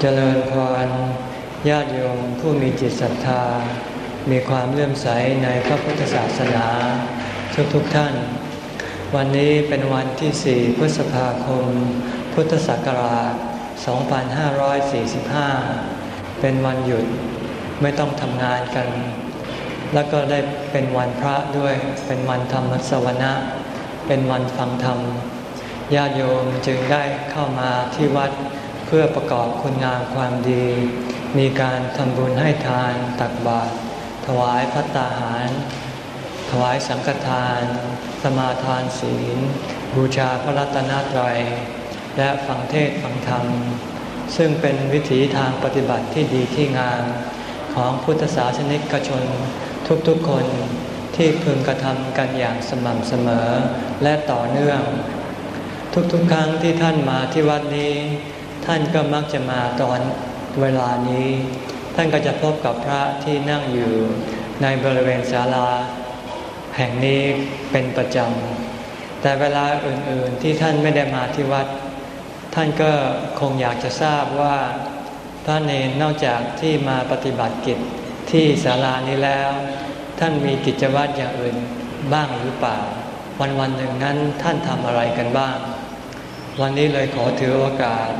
เจริญพรญาติโยมผู้มีจิตศรัทธา มีความเลื่อมใสในพระพุทธศาสนา ทุกทุกท่าน วันนี้เป็นวันที่ 4 พฤษภาคม พุทธศักราช 2545 เป็นวันหยุดไม่ต้องทำงานกัน แล้วก็ได้เป็นวันพระด้วย เป็นวันธรรมสวนะเป็นวันฟังธรรม ญาติโยมจึงได้เข้ามาที่วัดเเพื่อประกอบคุณงามความดี มีการทำบุญให้ทานตักบาตรถวายพัตตาหาร ถวายสังฆทาน สมาทานศีล บูชาพระรัตนตรัย และฟังเทศฟังธรรม ซึ่งเป็นวิถีทางปฏิบัติที่ดีที่งามของพุทธศาสนิกชนทุกๆคนที่พึงกระทำกันอย่างสม่ำเสมอและต่อเนื่อง ทุกๆครั้งที่ท่านมาที่วัดนี้ ท่านก็มักจะมาตอนเวลานี้ ท่านก็จะพบกับพระที่นั่งอยู่ในบริเวณศาลา แห่งนี้เป็นประจำ แต่เวลาอื่นๆที่ท่านไม่ได้มาที่วัด ท่านก็คงอยากจะทราบว่าพระเนนนอกจากที่มาปฏิบัติกิจที่ศาลานี้แล้ว ท่านมีกิจวัตรอย่างอื่นบ้างหรือเปล่า วันวันหนึ่งนั้นท่านทำอะไรกันบ้าง วันนี้เลยขอถือโอกาส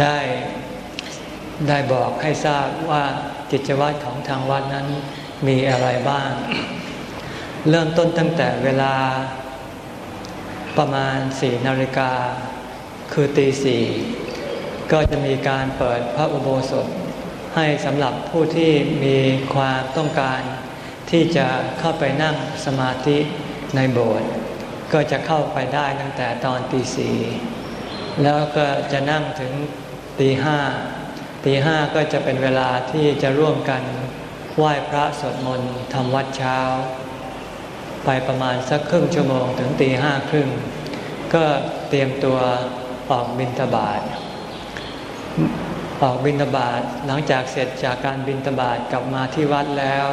ได้ได้บอกให้ทราบว่ากิจวัตรของทางวัดนั้นมีอะไรบ้าง เริ่มต้นตั้งแต่เวลาประมาณสี่นาฬิกาคือตีสี่ก็จะมีการเปิดพระอุโบสถ ให้สำหรับผู้ที่มีความต้องการที่จะเข้าไปนั่งสมาธิในโบสถ์ก็จะเข้าไปได้ตั้งแต่ตอนตีสี่ แล้วก็จะนั่งถึงตีห้าตีห้าก็จะเป็นเวลาที่จะร่วมกันไหว้พระสวดมนต์ทำวัดเช้า ไปประมาณสักครึ่งชั่วโมงถึงตีห้าครึ่งก็เตรียมตัวออกบินทบาทออกบินทบาทหลังจากเสร็จจากการบินทบาทกลับมาที่วัดแล้ว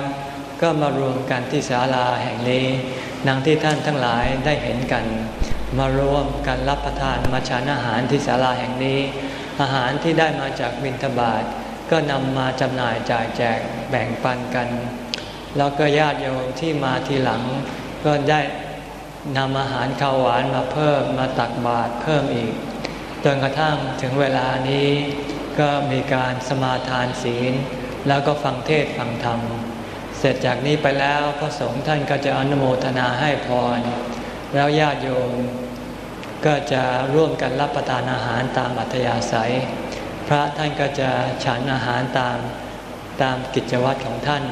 ก็มารวมกันที่ศาลาแห่งนี้นังที่ท่านทั้งหลายได้เห็นกัน มาร่วมกันรับประทานมาชานอาหารที่ศาลาแห่งนี้ อาหารที่ได้มาจากบิณฑบาตก็นำมาจำหน่ายจ่ายแจกแบ่งปันกัน แล้วก็ญาติโยมที่มาทีหลัง ก็ได้นำอาหารข้าวหวานมาเพิ่มมาตักบาตรเพิ่มอีกจนกระทั่งถึงเวลานี้ก็มีการสมาทานศีล แล้วก็ฟังเทศฟังธรรม เสร็จจากนี้ไปแล้วพระสงฆ์ท่านก็จะอนุโมทนาให้พร แล้วญาติโยมก็จะร่วมกันรับประทานอาหารตามอัธยาศัย พระท่านก็จะฉันอาหารตามตามกิจวัตรของท่าน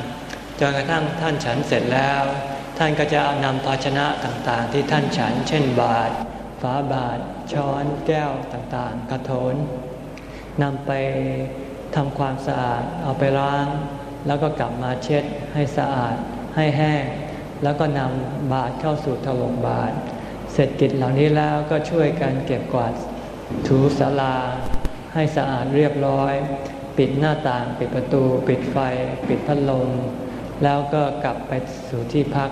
จนกระทั่งท่านฉันเสร็จแล้ว ท่านก็จะนำภาชนะต่างๆ ที่ท่านฉัน เช่นบาตรฝาบาตรช้อนแก้วต่างๆ กระโถนนำไปทำความสะอาดเอาไปล้าง แล้วก็กลับมาเช็ดให้สะอาดให้แห้ง แล้วก็นำบาตรเข้าสู่ถวงบาตรเสร็จกิจเหล่านี้แล้วก็ช่วยกันเก็บกวาดถูสาราให้สะอาดเรียบร้อย ปิดหน้าต่างปิดประตู ปิดไฟ ปิดพัดลมแล้วก็กลับไปสู่ที่พัก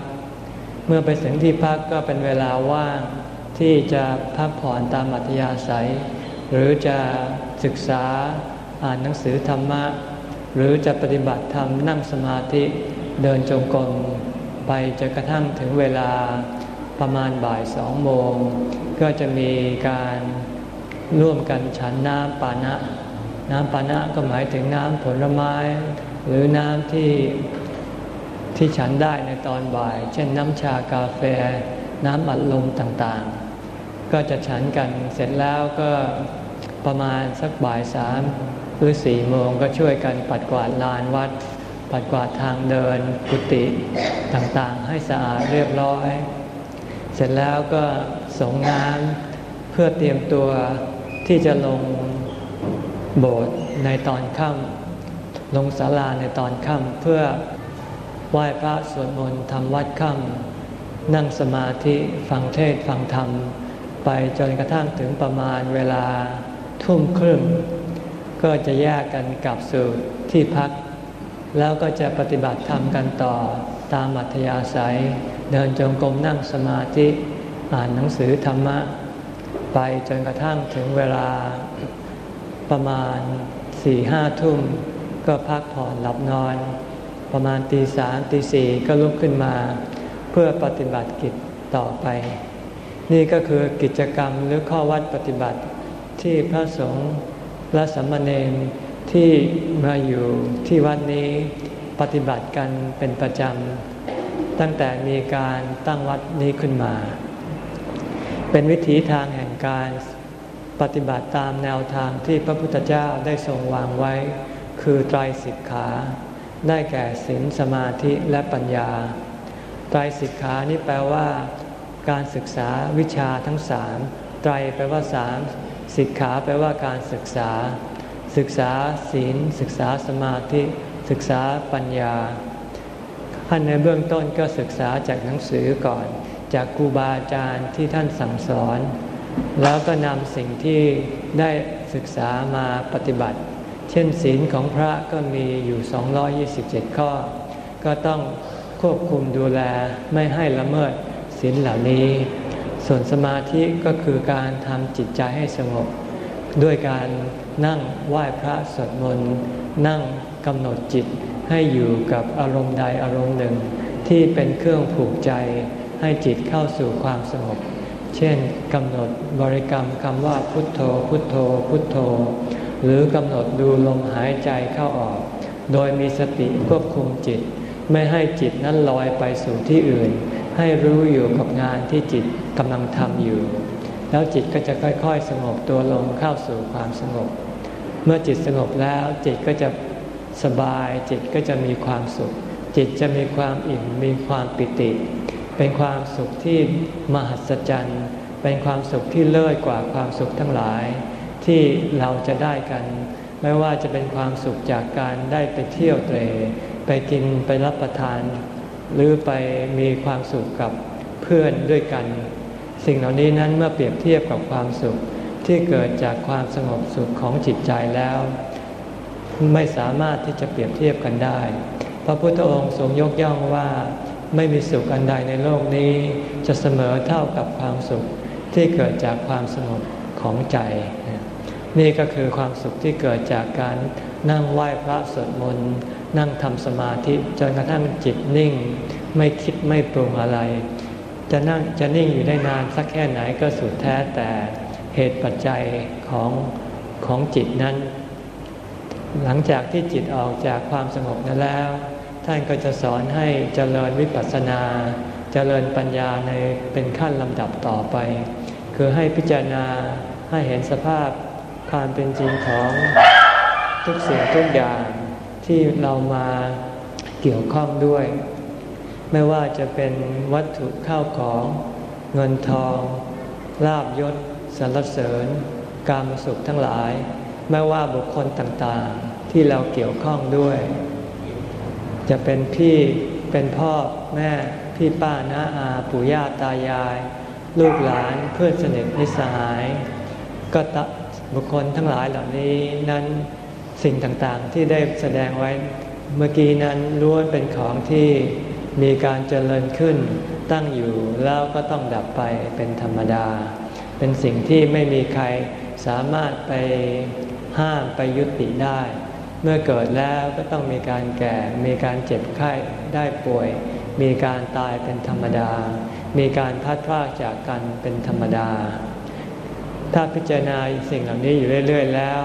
เมื่อไปถึงที่พักก็เป็นเวลาว่างที่จะพักผ่อนตามอัธยาศัย หรือจะศึกษาอ่านหนังสือธรรมะ หรือจะปฏิบัติธรรมนั่งสมาธิเดินจงกรม ไปจนกระทั่งถึงเวลาประมาณบ่ายสองโมง ก็จะมีการร่วมกันฉันน้ำปานะ น้ำปานะก็หมายถึงน้ำผลไม้ หรือน้ำที่ที่ฉันได้ในตอนบ่าย เช่นน้ำชากาแฟ น้ำอัดลมต่างๆ ก็จะฉันกันเสร็จแล้วก็ประมาณสักบ่ายสามหรือสี่โมงก็ช่วยกันปัดกวาดลานวัด ปัดกวาดทางเดินกุฏิต่างๆ ให้สะอาดเรียบร้อย เสร็จแล้วก็สงน้ำเพื่อเตรียมตัวที่จะลงโบสถ์ในตอนค่ำลงศาลาในตอนค่ำเพื่อไหว้พระสวดมนต์ทำวัดค่ำนั่งสมาธิฟังเทศฟังธรรม ไปจนกระทั่งถึงประมาณเวลาทุ่มครึ่งก็จะแยกกันกลับสู่ที่พัก แล้วก็จะปฏิบัติธรรมกันต่อตามอัธยาศัย เดินจงกรมนั่งสมาธิอ่านหนังสือธรรมะ ไปจนกระทั่งถึงเวลาประมาณสี่ห้าทุ่ม ก็พักผ่อนหลับนอน ประมาณตีสามตีสี่ก็ลุกขึ้นมา เพื่อปฏิบัติกิจต่อไป นี่ก็คือกิจกรรมหรือข้อวัดปฏิบัติที่พระสงฆ์และสัมมาเนร ที่มาอยู่ที่วัดนี้ปฏิบัติกันเป็นประจำตั้งแต่มีการตั้งวัดนี้ขึ้นมา เป็นวิถีทางแห่งการปฏิบัติตามแนวทางที่พระพุทธเจ้าได้ทรงวางไว้ คือไตรสิกขา ได้แก่ศีลสมาธิและปัญญา ไตรสิกขานี่แปลว่า การศึกษาวิชาทั้งสามไตรแปลว่าสามสิกขาแปลว่าการศึกษา ศึกษาศีล ศึกษาสมาธิ ศึกษาปัญญาขั้นในเบื้องต้นก็ศึกษาจากหนังสือก่อน จากครูบาอาจารย์ที่ท่านสั่งสอน แล้วก็นำสิ่งที่ได้ศึกษามาปฏิบัติ เช่นศีลของพระก็มีอยู่ 227 ข้อ ก็ต้องควบคุมดูแลไม่ให้ละเมิดศีลเหล่านี้ ส่วนสมาธิก็คือการทำจิตใจให้สงบ ด้วยการนั่งไหว้พระสวดมนต์นั่งกำหนดจิตให้อยู่กับอารมณ์ใดอารมณ์หนึ่ง ที่เป็นเครื่องผูกใจให้จิตเข้าสู่ความสงบ เช่นกำหนดบริกรรมคำว่าพุทโธ พุทโธ พุทโธ หรือกำหนดดูลมหายใจเข้าออก โดยมีสติควบคุมจิต ไม่ให้จิตนั้นลอยไปสู่ที่อื่น ให้รู้อยู่กับงานที่จิตกำลังทำอยู่ แล้วจิตก็จะค่อย ๆ สงบตัวลงเข้าสู่ความสงบ เมื่อจิตสงบแล้วจิตก็จะสบาย จิตก็จะมีความสุข จิตจะมีความอิ่มมีความปิติ เป็นความสุขที่มหัศจรรย์ เป็นความสุขที่เลิศกว่าความสุขทั้งหลาย ที่เราจะได้กัน ไม่ว่าจะเป็นความสุขจากการได้ไปเที่ยวเตรไปกินไปรับประทาน หรือไปมีความสุขกับเพื่อนด้วยกัน สิ่งเหล่านี้นั้นเมื่อเปรียบเทียบกับความสุขที่เกิดจากความสงบสุขของจิตใจแล้ว ไม่สามารถที่จะเปรียบเทียบกันได้ พระพุทธองค์ทรงยกย่องว่า ไม่มีสุขอันใดในโลกนี้ จะเสมอเท่ากับความสุขที่เกิดจากความสงบของใจ นี่ก็คือความสุขที่เกิดจากการนั่งไหว้พระสวดมนต์นั่งทำสมาธิจนกระทั่งจิตนิ่ง ไม่คิดไม่ปรุงอะไร จะนั่งจะนิ่งอยู่ได้นานสักแค่ไหนก็สุดแท้แต่เหตุปัจจัยของของจิตนั้น หลังจากที่จิตออกจากความสงบนั้นแล้ว ท่านก็จะสอนให้เจริญวิปัสสนา เจริญปัญญาในเป็นขั้นลำดับต่อไป คือให้พิจารณาให้เห็นสภาพความเป็นจริงของทุกสิ่งทุกอย่างที่เรามาเกี่ยวข้องด้วย ไม่ว่าจะเป็นวัตถุข้าวของ เงินทอง ลาบยศสรรเสริญ การมสุขทั้งหลาย ไม่ว่าบุคคลต่างๆ ที่เราเกี่ยวข้องด้วย จะเป็นพี่เป็นพ่อแม่พี่ป้าน้าอาปู่ย่าตายาย ลูกหลานเพื่อนสนิทนิสหาย ก็บุคคลทั้งหลายเหล่านี้นั้นสิ่งต่างๆที่ได้แสดงไว้เมื่อกี้นั้นล้วนเป็นของที่ มีการเจริญขึ้น ตั้งอยู่แล้วก็ต้องดับไปเป็นธรรมดา เป็นสิ่งที่ไม่มีใครสามารถไปห้ามไปยุติได้ เมื่อเกิดแล้วก็ต้องมีการแก่ มีการเจ็บไข้ได้ป่วย มีการตายเป็นธรรมดา มีการพัดพลากจากกันเป็นธรรมดา ถ้าพิจารณาสิ่งเหล่านี้อยู่เรื่อย ๆ แล้ว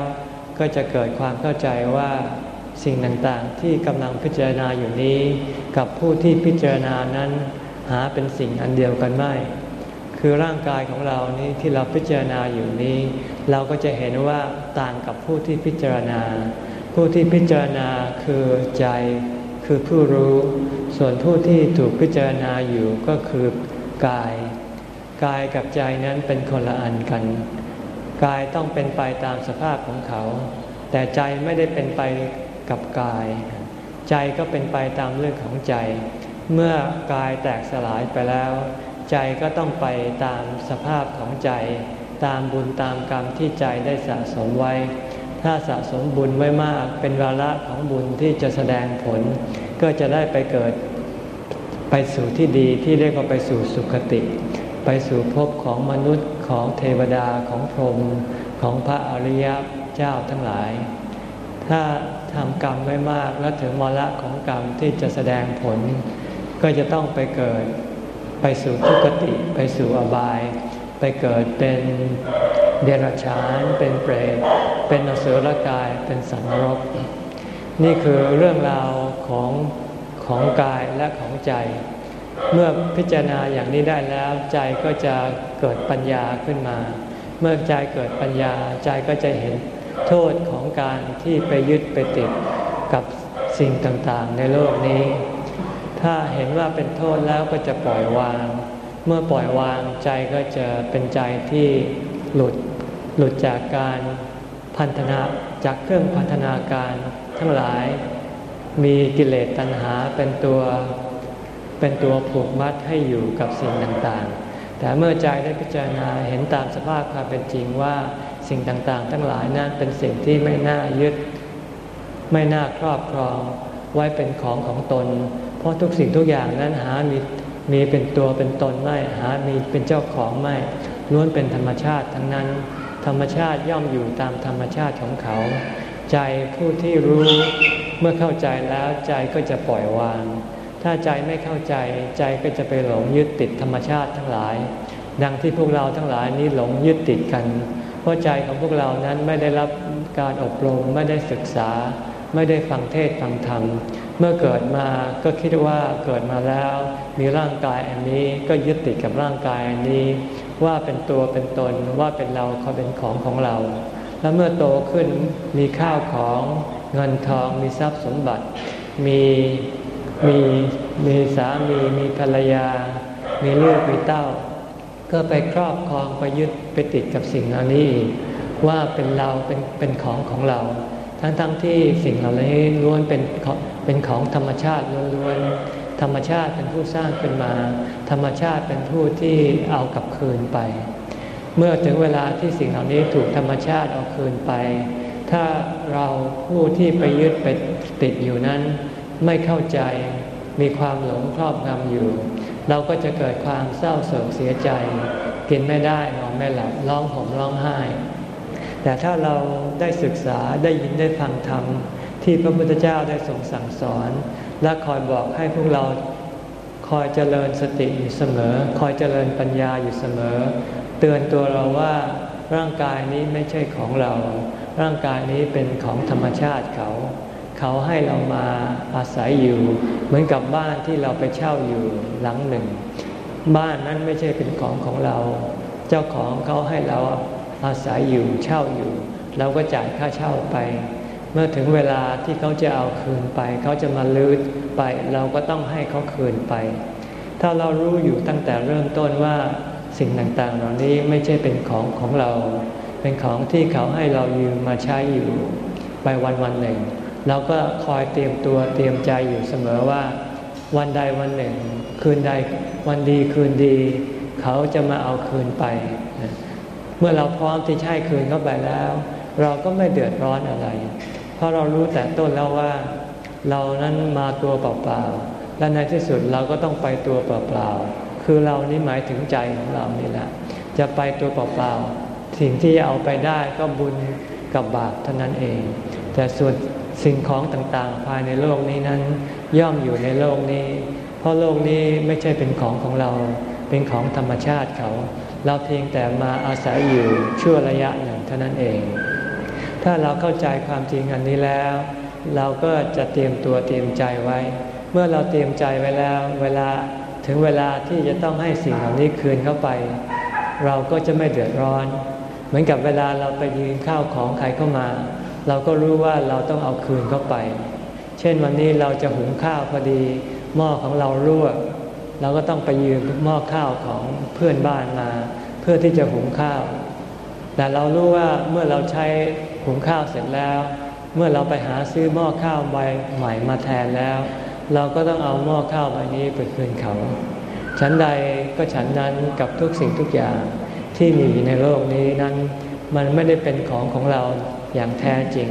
ก็จะเกิดความเข้าใจว่าสิ่งต่างๆ ที่กำลังพิจารณาอยู่นี้ กับผู้ที่พิจารณานั้นหาเป็นสิ่งอันเดียวกันไม่ คือร่างกายของเรานี้ที่เราพิจารณาอยู่นี้ เราก็จะเห็นว่าต่างกับผู้ที่พิจารณา ผู้ที่พิจารณาคือใจคือผู้รู้ ส่วนผู้ที่ถูกพิจารณาอยู่ก็คือกาย กายกับใจนั้นเป็นคนละอันกัน กายต้องเป็นไปตามสภาพของเขา แต่ใจไม่ได้เป็นไปกับกาย ใจก็เป็นไปตามเรื่องของใจ เมื่อกายแตกสลายไปแล้ว ใจก็ต้องไปตามสภาพของใจ ตามบุญตามกรรมที่ใจได้สะสมไว้ ถ้าสะสมบุญไว้มากเป็นวาระของบุญที่จะแสดงผล ก็จะได้ไปเกิดไปสู่ที่ดีที่เรียกว่าไปสู่สุคติ ไปสู่ภพของมนุษย์ของเทวดาของพรหมของพระอริยเจ้าทั้งหลาย ถ้าทำกรรมไว้มากแล้วถึงมรณะของกรรมที่จะแสดงผล ก็จะต้องไปเกิดไปสู่ทุกติไปสู่อบาย ไปเกิดเป็นเดรัจฉาน เป็นเปรตเป็นอสุรกายเป็นสังนรก นี่คือเรื่องราวของของกายและของใจ เมื่อพิจารณาอย่างนี้ได้แล้วใจก็จะเกิดปัญญาขึ้นมา เมื่อใจเกิดปัญญาใจก็จะเห็น โทษของการที่ไปยึดไปติดกับสิ่งต่างๆ ในโลกนี้ ถ้าเห็นว่าเป็นโทษแล้วก็จะปล่อยวาง เมื่อปล่อยวางใจก็จะเป็นใจที่หลุดหลุดจากการพันธนาจากเครื่องพันธนาการทั้งหลาย มีกิเลสตัณหาเป็นตัวเป็นตัวผูกมัดให้อยู่กับสิ่งต่างๆ แต่เมื่อใจได้พิจารณาเห็นตามสภาพความเป็นจริงว่า สิ่งต่างๆ ทั้งหลายนั้นเป็นสิ่งที่ไม่น่ายึด ไม่น่าครอบครอง ไว้เป็นของของตน เพราะทุกสิ่งทุกอย่างนั้นหามีมีเป็นตัวเป็นตนไม่หามีเป็นเจ้าของไม่ล้วนเป็นธรรมชาติทั้งนั้น ธรรมชาติย่อมอยู่ตามธรรมชาติของเขา ใจผู้ที่รู้เมื่อเข้าใจแล้วใจก็จะปล่อยวาง ถ้าใจไม่เข้าใจใจก็จะไปหลงยึดติดธรรมชาติทั้งหลาย ดังที่พวกเราทั้งหลายนี้หลงยึดติดกัน ราะใจของพวกเรานั้นไม่ได้รับการอบรม ไม่ได้ศึกษา ไม่ได้ฟังเทศฟังธรรม เมื่อเกิดมาก็คิดว่าเกิดมาแล้ว มีร่างกายอันนี้ก็ยึดติดกับร่างกายอันนี้ ว่าเป็นตัวเป็นตนว่าเป็นเราเขาเป็นของของเรา แล้วเมื่อโตขึ้นมีข้าวของเงินทองมีทรัพย์สมบัติ มีมีมีสามีมีภรรยา มีลูกมีเต้า ก็ไปครอบครองไปยึดไปติดกับสิ่งเหล่านี้ ว่าเป็นเราเป็นเป็นของของเรา ทั้งๆทที่สิ่งเหล่านี้ล้วนเป็นเป็นของธรรมชาติล้วนๆธรรมชาติเป็นผู้สร้างขึ้นมา ธรรมชาติเป็นผู้ที่เอากลับคืนไป เมื่อถึงเวลาที่สิ่งเหล่านี้ถูกธรรมชาติเอาคืนไป ถ้าเราผู้ที่ไปยึดไปติดอยู่นั้น ไม่เข้าใจมีความหลงครอบงำอยู่ เราก็จะเกิดความเศร้าโศกเสียใจ กินไม่ได้นอนไม่หลับร้องห่มร้องไห้ แต่ถ้าเราได้ศึกษาได้ยินได้ฟังธรรมที่พระพุทธเจ้าได้ทรงสั่งสอน และคอยบอกให้พวกเราคอยเจริญสติอยู่เสมอ คอยเจริญปัญญาอยู่เสมอ เตือนตัวเราว่าร่างกายนี้ไม่ใช่ของเรา ร่างกายนี้เป็นของธรรมชาติเขา เขาให้เรามาอาศัยอยู่ เหมือนกับบ้านที่เราไปเช่าอยู่หลังหนึ่ง บ้านนั้นไม่ใช่เป็นของของเรา เจ้าของเขาให้เราอาศัยอยู่เช่าอยู่ เราก็จ่ายค่าเช่าไป เมื่อถึงเวลาที่เขาจะเอาคืนไป เขาจะมาลื้อไป เราก็ต้องให้เขาคืนไป ถ้าเรารู้อยู่ตั้งแต่เริ่มต้นว่าสิ่งต่างๆ เหล่านี้ไม่ใช่เป็นของของเรา เป็นของที่เขาให้เรายืมมาใช้อยู่ ไปวันวันหนึ่ง เราก็คอยเตรียมตัวเตรียมใจอยู่เสมอว่า วันใดวันหนึ่ง คืนใดวันดีคืนดี เขาจะมาเอาคืนไป เมื่อเราพร้อมที่ใช้คืนเข้าไปแล้ว เราก็ไม่เดือดร้อนอะไร เพราะเรารู้แต่ต้นแล้วว่า เรานั้นมาตัวเปล่าๆและในที่สุดเราก็ต้องไปตัวเปล่าๆคือเรานี่หมายถึงใจของเรานี่แหละจะไปตัวเปล่าๆสิ่งที่เอาไปได้ก็บุญกับบาปเท่านั้นเอง แต่ส่วน สิ่งของต่างๆ ภายในโลกนี้นั้น ย่อมอยู่ในโลกนี้ เพราะโลกนี้ไม่ใช่เป็นของของเรา เป็นของธรรมชาติเขา เราเพียงแต่มาอาศัยอยู่ชั่วระยะหนึ่งเท่านั้นเอง ถ้าเราเข้าใจความจริงอันนี้แล้ว เราก็จะเตรียมตัวเตรียมใจไว้ เมื่อเราเตรียมใจไว้แล้ว เวลาถึงเวลาที่จะต้องให้สิ่งเหล่านี้คืนเข้าไป เราก็จะไม่เดือดร้อน เหมือนกับเวลาเราไปยืนข้าวของใครเข้ามา เราก็รู้ว่าเราต้องเอาคืนเข้าไป เช่นวันนี้เราจะหุงข้าวพอดี หม้อของเรารั่ว เราก็ต้องไปยืมหม้อข้าวของเพื่อนบ้านมา เพื่อที่จะหุงข้าว แต่เรารู้ว่าเมื่อเราใช้หุงข้าวเสร็จแล้ว เมื่อเราไปหาซื้อหม้อข้าวใบใหม่มาแทนแล้ว เราก็ต้องเอาหม้อข้าวใบนี้ไปคืนเขาฉันใดก็ฉันนั้นกับทุกสิ่งทุกอย่างที่มีในโลกนี้นั้น มันไม่ได้เป็นของของเรา อย่างแท้จริง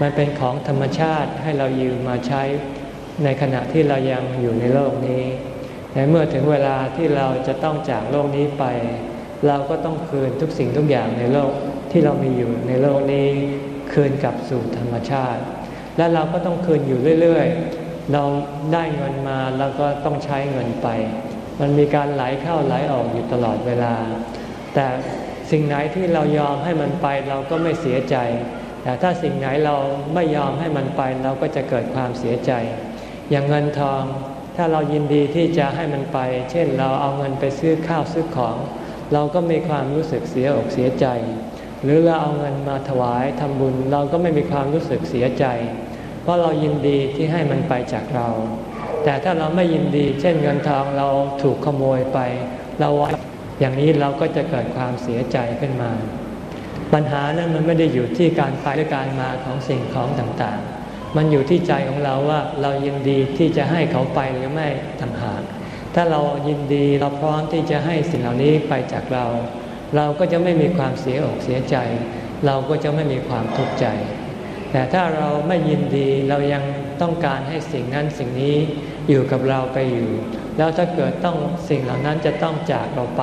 มันเป็นของธรรมชาติให้เรายืมมาใช้ในขณะที่เรายังอยู่ในโลกนี้แต่เมื่อถึงเวลาที่เราจะต้องจากโลกนี้ไป เราก็ต้องคืนทุกสิ่งทุกอย่างในโลกที่เรามีอยู่ในโลกนี้ คืนกลับสู่ธรรมชาติ และเราก็ต้องคืนอยู่เรื่อย ๆ เราได้เงินมาแล้วก็ต้องใช้เงินไป มันมีการไหลเข้าไหลออกอยู่ตลอดเวลา แต่ สิ่งไหนที่เรายอมให้มันไปเราก็ไม่เสียใจ แต่ถ้าสิ่งไหนเราไม่ยอมให้มันไปเราก็จะเกิดความเสียใจ อย่างเงินทอง ถ้าเรายินดีที่จะให้มันไป เช่นเราเอาเงินไปซื้อข้าวซื้อของ เราก็มีความรู้สึกเสียอกเสียใจ หรือเราเอาเงินมาถวายทำบุญเราก็ไม่มีความรู้สึกเสียใจ เพราะเรายินดีที่ให้มันไปจากเรา แต่ถ้าเราไม่ยินดี เช่นเงินทองเราถูกขโมยไป เรา อย่างนี้เราก็จะเกิดความเสียใจขึ้นมา ปัญหานั้นมันไม่ได้อยู่ที่การไปและการมาของสิ่งของต่างๆ มันอยู่ที่ใจของเราว่าเรายินดีที่จะให้เขาไปหรือไม่ต่างหาก ถ้าเรายินดีเราพร้อมที่จะให้สิ่งเหล่านี้ไปจากเรา เราก็จะไม่มีความเสียอกเสียใจ เราก็จะไม่มีความทุกข์ใจ แต่ถ้าเราไม่ยินดีเรายังต้องการให้สิ่งนั้นสิ่งนี้อยู่กับเราไปอยู่ แล้วถ้าเกิดต้องสิ่งเหล่านั้นจะต้องจากเราไป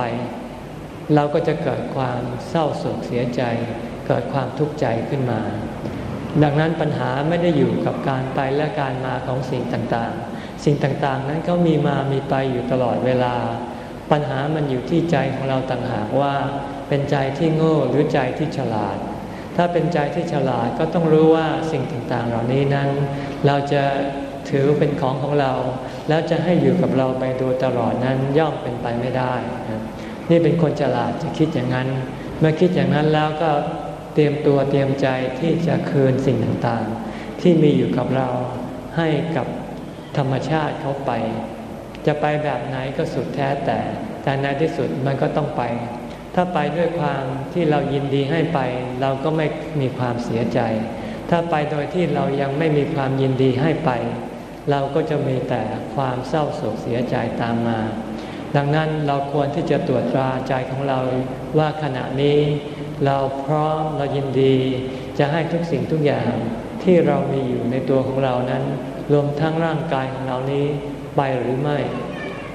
เราก็จะเกิดความเศร้าโศกเสียใจ เกิดความทุกข์ใจขึ้นมา ดังนั้นปัญหาไม่ได้อยู่กับการไปและการมาของสิ่งต่างๆ สิ่งต่างๆนั้นเขามีมามีไปอยู่ตลอดเวลา ปัญหามันอยู่ที่ใจของเราต่างหากว่า เป็นใจที่โง่หรือใจที่ฉลาด ถ้าเป็นใจที่ฉลาดก็ต้องรู้ว่าสิ่งต่างๆ เหล่านี้นั้น เราจะถือเป็นของของเรา แล้วจะให้อยู่กับเราไปโดยตลอดนั้นย่อมเป็นไปไม่ได้ นี่เป็นคนฉลาดจะคิดอย่างนั้น เมื่อคิดอย่างนั้นแล้วก็เตรียมตัวเตรียมใจที่จะคืนสิ่งต่างๆ ที่มีอยู่กับเราให้กับธรรมชาติเขาไป จะไปแบบไหนก็สุดแท้แต่ แต่ในที่สุดมันก็ต้องไป ถ้าไปด้วยความที่เรายินดีให้ไป เราก็ไม่มีความเสียใจ ถ้าไปโดยที่เรายังไม่มีความยินดีให้ไป เราก็จะมีแต่ความเศร้าโศกเสียใจตามมา ดังนั้นเราควรที่จะตรวจตราใจของเราว่าขณะนี้เราพร้อมเรายินดี จะให้ทุกสิ่งทุกอย่างที่เรามีอยู่ในตัวของเรานั้น รวมทั้งร่างกายของเรานี้ไปหรือไม่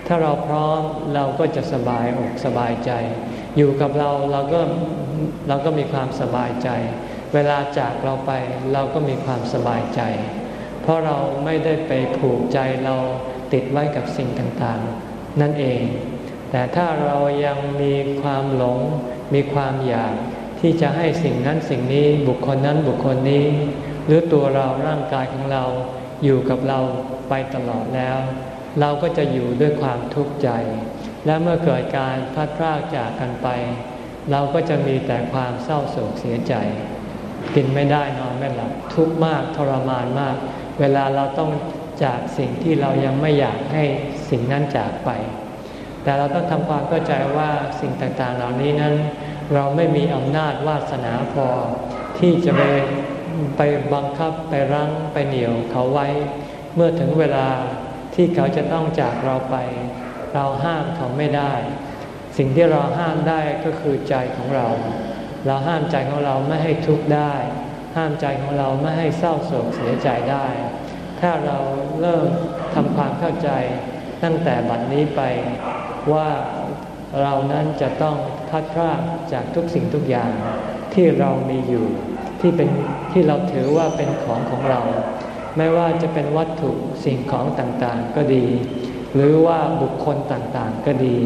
ถ้าเราพร้อมเราก็จะสบายอกสบายใจ อยู่กับเราเราก็เราก็มีความสบายใจ เวลาจากเราไปเราก็มีความสบายใจ เพราะเราไม่ได้ไปผูกใจเราติดไว้กับสิ่งต่างๆ นั่นเอง แต่ถ้าเรายังมีความหลง มีความอยากที่จะให้สิ่งนั้นสิ่งนี้บุคคลนั้นบุคคลนี้ หรือตัวเราร่างกายของเราอยู่กับเราไปตลอดแล้ว เราก็จะอยู่ด้วยความทุกข์ใจ และเมื่อเกิดการพัดพรากจากกันไป เราก็จะมีแต่ความเศร้าโศกเสียใจ กินไม่ได้นอนไม่หลับทุกข์มากทรมานมาก เวลาเราต้องจากสิ่งที่เรายังไม่อยากให้สิ่งนั้นจากไป แต่เราต้องทำความเข้าใจว่าสิ่งต่างๆเหล่านี้นั้น เราไม่มีอำนาจวาสนาพอ ที่จะไปไปบังคับไปรั้งไปเหนี่ยวเขาไว้ เมื่อถึงเวลาที่เขาจะต้องจากเราไป เราห้ามเขาไม่ได้ สิ่งที่เราห้ามได้ก็คือใจของเรา เราห้ามใจของเราไม่ให้ทุกข์ได้ ห้ามใจของเราไม่ให้เศร้าโศกเสียใจได้ ถ้าเราเริ่มทำความเข้าใจตั้งแต่บัดนี้ไปว่าเรานั้นจะต้องพัดพรากจากทุกสิ่งทุกอย่างที่เรามีอยู่ ที่เป็นที่เราถือว่าเป็นของของเรา ไม่ว่าจะเป็นวัตถุสิ่งของต่างๆ ก็ดี หรือว่าบุคคลต่างๆ ก็ดี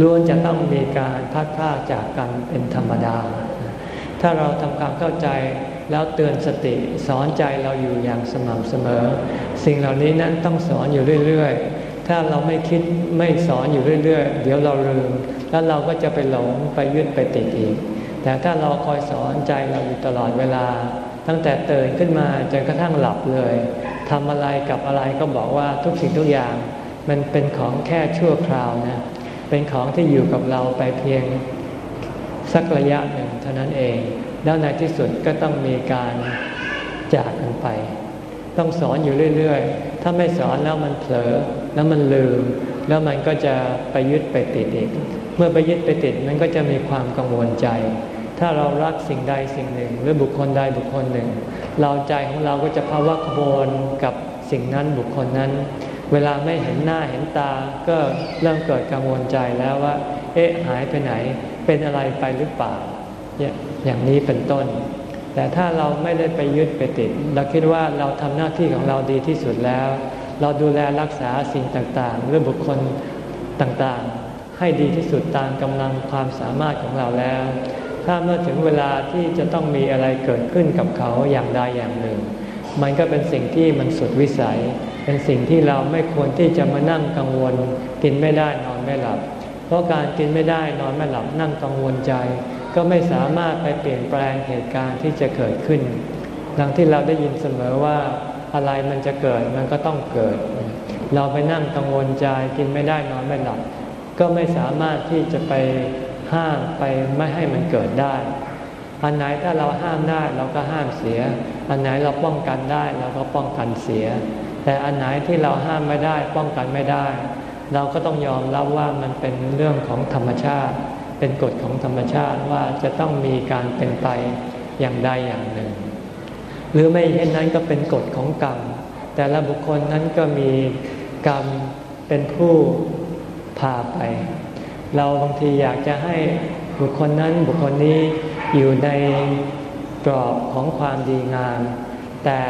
ล้วนจะต้องมีการพัดพรากจากกันเป็นธรรมดา ถ้าเราทำความเข้าใจ แล้วเตือนสติสอนใจเราอยู่อย่างสม่ำเสมอ สิ่งเหล่านี้นั้นต้องสอนอยู่เรื่อยๆ ถ้าเราไม่คิดไม่สอนอยู่เรื่อยๆ เดี๋ยวเราลืม แล้วเราก็จะไปหลงไปยึดไปติดอีก แต่ถ้าเราคอยสอนใจเราอยู่ตลอดเวลา ตั้งแต่ตื่นขึ้นมาจนกระทั่งหลับเลยทำอะไรกับอะไรก็บอกว่าทุกสิ่งทุกอย่าง มันเป็นของแค่ชั่วคราวนะเป็นของที่อยู่กับเราไปเพียงสักระยะหนึ่งเท่านั้นเอง แล้วในที่สุดก็ต้องมีการจากกันไป ต้องสอนอยู่เรื่อย ๆ ถ้าไม่สอนแล้วมันเผลอ แล้วมันลืม แล้วมันก็จะไปยึดไปติดอีก เมื่อไปยึดไปติดมันก็จะมีความกังวลใจ ถ้าเรารักสิ่งใดสิ่งหนึ่ง หรือบุคคลใดบุคคลหนึ่ง เราใจของเราก็จะภาวะขบวนกับสิ่งนั้นบุคคลนั้น เวลาไม่เห็นหน้าเห็นตา ก็เริ่มเกิดกังวลใจแล้วว่า เอ๊ะหายไปไหน เป็นอะไรไปหรือเปล่า อย่างนี้เป็นต้น แต่ถ้าเราไม่ได้ไปยึดไปติด เราคิดว่าเราทำหน้าที่ของเราดีที่สุดแล้ว เราดูแลรักษาสิ่งต่างๆหรือบุคคลต่างๆ ให้ดีที่สุดตามกำลังความสามารถของเราแล้ว ถ้าเมื่อถึงเวลาที่จะต้องมีอะไรเกิดขึ้นกับเขาอย่างใดอย่างหนึ่ง มันก็เป็นสิ่งที่มันสุดวิสัย เป็นสิ่งที่เราไม่ควรที่จะมานั่งกังวล กินไม่ได้นอนไม่หลับ เพราะการกินไม่ได้นอนไม่หลับนั่งกังวลใจ ก็ไม่สามารถไปเปลี่ยนแปลงเหตุการณ์ที่จะเกิดขึ้น ดังที่เราได้ยินเสมอว่าอะไรมันจะเกิดมันก็ต้องเกิด เราไปนั่งกังวลใจกินไม่ได้นอนไม่หลับก็ไม่สามารถที่จะไปห้ามไปไม่ให้มันเกิดได้ อันไหนถ้าเราห้ามได้เราก็ห้ามเสีย อันไหนเราป้องกันได้เราก็ป้องกันเสีย แต่อันไหนที่เราห้ามไม่ได้ป้องกันไม่ได้ เราก็ต้องยอมรับว่ามันเป็นเรื่องของธรรมชาติ เป็นกฎของธรรมชาติว่าจะต้องมีการเป็นไปอย่างใดอย่างหนึ่ง หรือไม่เช่นนั้นก็เป็นกฎของกรรม แต่ละบุคคลนั้นก็มีกรรมเป็นผู้พาไป เราบางทีอยากจะให้บุคคลนั้นบุคคลนี้อยู่ในกรอบของความดีงาม แต่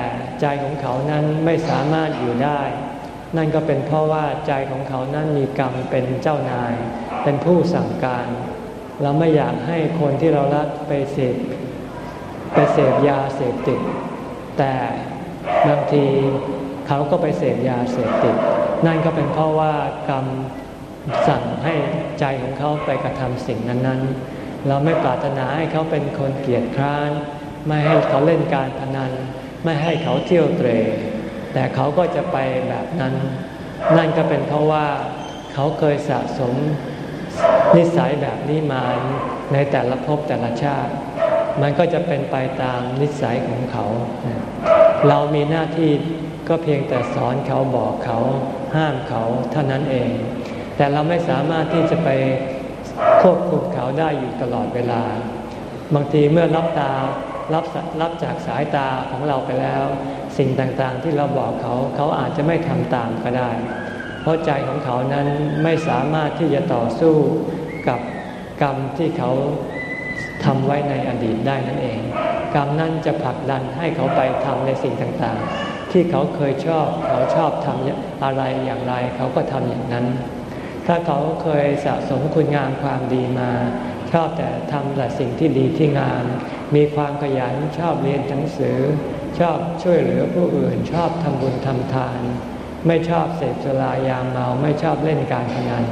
ใจของเขานั้นไม่สามารถอยู่ได้ นั่นก็เป็นเพราะว่าใจของเขานั้นมีกรรมเป็นเจ้านาย เป็นผู้สั่งการ เราไม่อยากให้คนที่เรารักไปเสพไปเสพยาเสพติด แต่บางทีเขาก็ไปเสพยาเสพติด นั่นก็เป็นเพราะว่ากรรมสั่งให้ใจของเขาไปกระทำสิ่งนั้น ๆ เราไม่ปรารถนาให้เขาเป็นคนเกียจคร้าน ไม่ให้เขาเล่นการพนัน ไม่ให้เขาเที่ยวเตร แต่เขาก็จะไปแบบนั้น นั่นก็เป็นเพราะว่าเขาเคยสะสม นิสัยแบบนี้มาในแต่ละภพแต่ละชาติ มันก็จะเป็นไปตามนิสัยของเขา เรามีหน้าที่ก็เพียงแต่สอนเขาบอกเขาห้ามเขาเท่านั้นเอง แต่เราไม่สามารถที่จะไปควบคุมเขาได้อยู่ตลอดเวลา บางทีเมื่อรับตารับรับจากสายตาของเราไปแล้ว สิ่งต่างๆที่เราบอกเขาเขาอาจจะไม่ทำตามก็ได้ เพราะใจของเขานั้นไม่สามารถที่จะต่อสู้กับกรรมที่เขาทำไว้ในอดีตได้นั่นเอง กรรมนั้นจะผลักดันให้เขาไปทำในสิ่งต่างๆ ที่เขาเคยชอบเขาชอบทำอะไรอย่างไร เขาก็ทำอย่างนั้น ถ้าเขาเคยสะสมคุณงามความดีมา ชอบแต่ทำแต่สิ่งที่ดีที่งาม มีความขยันชอบเรียนหนังสือ ชอบช่วยเหลือผู้อื่นชอบทำบุญทำทาน ไม่ชอบเสพสุรายาเมาไม่ชอบเล่นการพนัน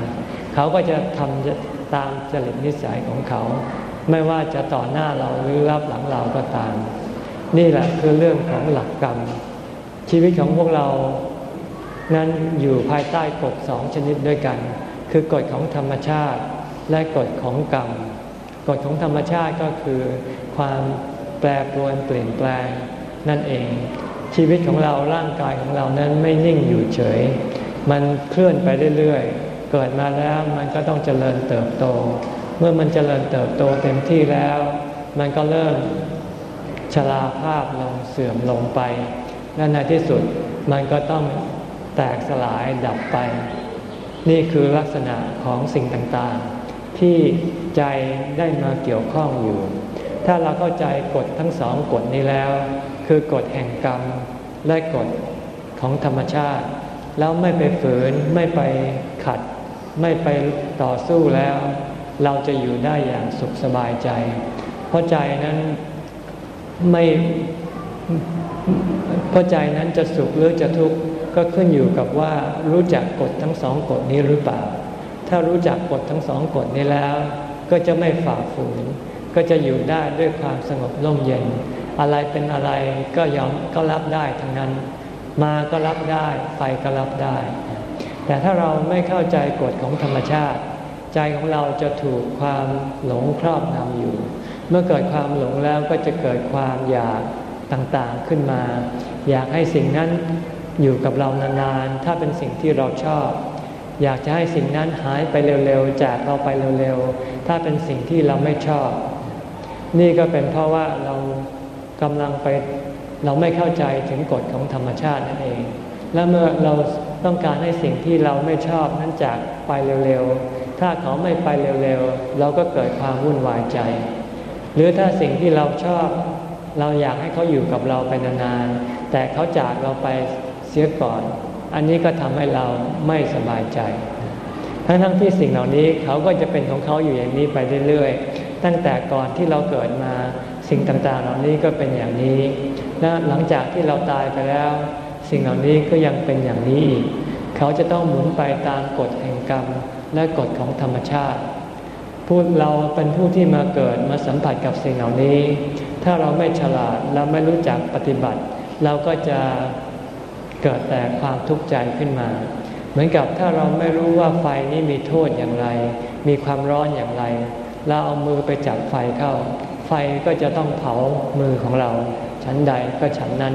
เขาก็จะทำตามจริตนิสัยของเขา ไม่ว่าจะต่อหน้าเราหรือรับหลังเราก็ตาม นี่แหละคือเรื่องของหลักกรรม ชีวิตของพวกเรานั้นอยู่ภายใต้กฎสองชนิดด้วยกัน คือกฎของธรรมชาติและกฎของกรรม กฎของธรรมชาติก็คือความแปรปรวนเปลี่ยนแปลงนั่นเอง ชีวิตของเราร่างกายของเรานั้นไม่นิ่งอยู่เฉย มันเคลื่อนไปเรื่อยๆ เกิดมาแล้วมันก็ต้องเจริญเติบโต เมื่อมันเจริญเติบโตเต็มที่แล้ว มันก็เริ่มชราภาพลงเสื่อมลงไป และในที่สุดมันก็ต้องแตกสลายดับไป นี่คือลักษณะของสิ่งต่างๆ ที่ใจได้มาเกี่ยวข้องอยู่ ถ้าเราเข้าใจกฎทั้งสองกฎนี้แล้ว คือกฎแห่งกรรมและกฎของธรรมชาติ แล้วไม่ไปฝืนไม่ไปขัด ไม่ไปต่อสู้แล้ว เราจะอยู่ได้อย่างสุขสบายใจ เพราะใจนั้นไม่เพราะใจนั้นจะสุขหรือจะทุกข์ก็ขึ้นอยู่กับว่ารู้จักกฎทั้งสองกฎนี้หรือเปล่า ถ้ารู้จักกฎทั้งสองกฎนี้แล้ว ก็จะไม่ฝ่าฝืน ก็จะอยู่ได้ด้วยความสงบร่มเย็น อะไรเป็นอะไรก็ยอมก็รับได้ทั้งนั้น มาก็รับได้ไปก็รับได้ แต่ถ้าเราไม่เข้าใจกฎของธรรมชาติ ใจของเราจะถูกความหลงครอบงำอยู่ เมื่อเกิดความหลงแล้วก็จะเกิดความอยากต่างๆขึ้นมา อยากให้สิ่งนั้นอยู่กับเรานานๆ ถ้าเป็นสิ่งที่เราชอบ อยากจะให้สิ่งนั้นหายไปเร็วๆ จากเราไปเร็วๆ ถ้าเป็นสิ่งที่เราไม่ชอบ นี่ก็เป็นเพราะว่าเรา กำลังไปเราไม่เข้าใจถึงกฎของธรรมชาตินั่นเอง และเมื่อเราต้องการให้สิ่งที่เราไม่ชอบนั้นจากไปเร็วๆ ถ้าเขาไม่ไปเร็วๆ เราก็เกิดความวุ่นวายใจ หรือถ้าสิ่งที่เราชอบเราอยากให้เขาอยู่กับเราไปนานๆ แต่เขาจากเราไปเสียก่อน อันนี้ก็ทำให้เราไม่สบายใจ ทั้งทั้งที่สิ่งเหล่านี้เขาก็จะเป็นของเขาอยู่อย่างนี้ไปเรื่อยๆ ตั้งแต่ก่อนที่เราเกิดมา สิ่งต่างๆ เหล่านี้ก็เป็นอย่างนี้ และหลังจากที่เราตายไปแล้ว สิ่งเหล่านี้ก็ยังเป็นอย่างนี้อีก เขาจะต้องหมุนไปตามกฎแห่งกรรมและกฎของธรรมชาติผู้เราเป็นผู้ที่มาเกิดมาสัมผัสกับสิ่งเหล่านี้ ถ้าเราไม่ฉลาดเราไม่รู้จักปฏิบัติ เราก็จะเกิดแต่ความทุกข์ใจขึ้นมา เหมือนกับถ้าเราไม่รู้ว่าไฟนี้มีโทษอย่างไร มีความร้อนอย่างไร เราเอามือไปจับไฟเข้า ไฟก็จะต้องเผามือของเรา ชั้นใดก็ฉันนั้น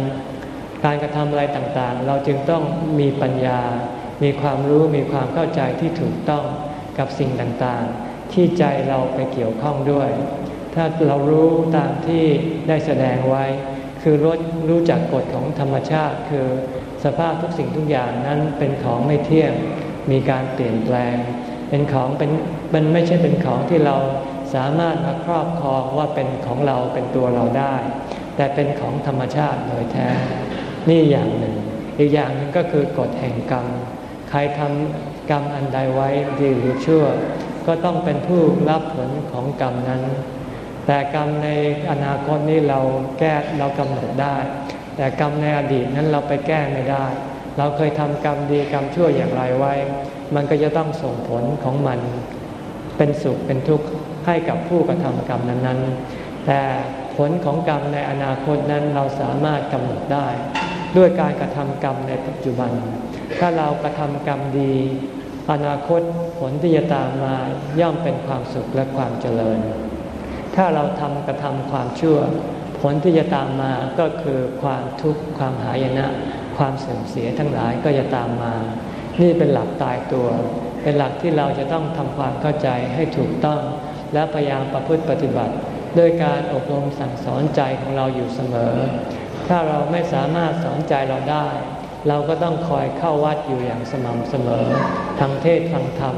การกระทำอะไรต่างๆ เราจึงต้องมีปัญญา มีความรู้มีความเข้าใจที่ถูกต้องกับสิ่งต่างๆ ที่ใจเราไปเกี่ยวข้องด้วย ถ้าเรารู้ตามที่ได้แสดงไว้ คือรู้รู้จักกฎของธรรมชาติ คือสภาพทุกสิ่งทุกอย่างนั้นเป็นของไม่เที่ยงมีการเปลี่ยนแปลง เป็นของเป็นมันไม่ใช่เป็นของที่เรา สามารถมาครอบครองว่าเป็นของเราเป็นตัวเราได้ แต่เป็นของธรรมชาติโดยแท้ นี่อย่างหนึ่ง อีกอย่างหนึ่งก็คือกฎแห่งกรรม ใครทำกรรมอันใดไว้ดีหรือชั่ว ก็ต้องเป็นผู้รับผลของกรรมนั้น แต่กรรมในอนาคตนี้เราแก้เรากำหนดได้ แต่กรรมในอดีตนั้นเราไปแก้ไม่ได้ เราเคยทำกรรมดีกรรมชั่วอย่างไรไว้ มันก็จะต้องส่งผลของมัน เป็นสุขเป็นทุกข์ ให้กับผู้กระทำกรรมนั้นๆ แต่ผลของกรรมในอนาคตนั้นเราสามารถกำหนดได้ ด้วยการกระทำกรรมในปัจจุบัน ถ้าเรากระทำกรรมดี อนาคตผลที่จะตามมาย่อมเป็นความสุขและความเจริญ ถ้าเราทำกระทำความชั่ว ผลที่จะตามมาก็คือความทุกข์ความหายนะ ความเสื่อมเสียทั้งหลายก็จะตามมา นี่เป็นหลักตายตัว เป็นหลักที่เราจะต้องทำความเข้าใจให้ถูกต้อง และพยายามประพฤติปฏิบัติ ด้วยการอบรมสั่งสอนใจของเราอยู่เสมอ ถ้าเราไม่สามารถสอนใจเราได้ เราก็ต้องคอยเข้าวัดอยู่อย่างสม่ำเสมอทางเทศฟังธรรม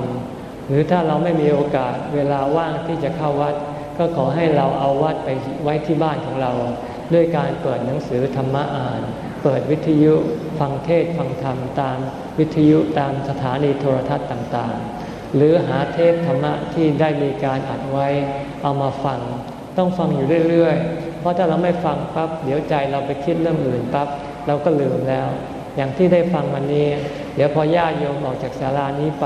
หรือถ้าเราไม่มีโอกาสเวลาว่างที่จะเข้าวัด ก็ขอให้เราเอาวัดไปไว้ที่บ้านของเรา ด้วยการเปิดหนังสือธรรมะอ่าน เปิดวิทยุฟังเทศฟังธรรมตามวิทยุตามสถานีโทรทัศน์ต่างๆ หรือหาเทพธรรมะที่ได้มีการอัดไว้ เอามาฟัง ต้องฟังอยู่เรื่อยๆ เพราะถ้าเราไม่ฟังปั๊บเดี๋ยวใจเราไปคิดเรื่องอื่นปั๊บเราก็ลืมแล้ว อย่างที่ได้ฟังวันนี้ เดี๋ยวพอญาติโยมออกจากศาลานี้ไป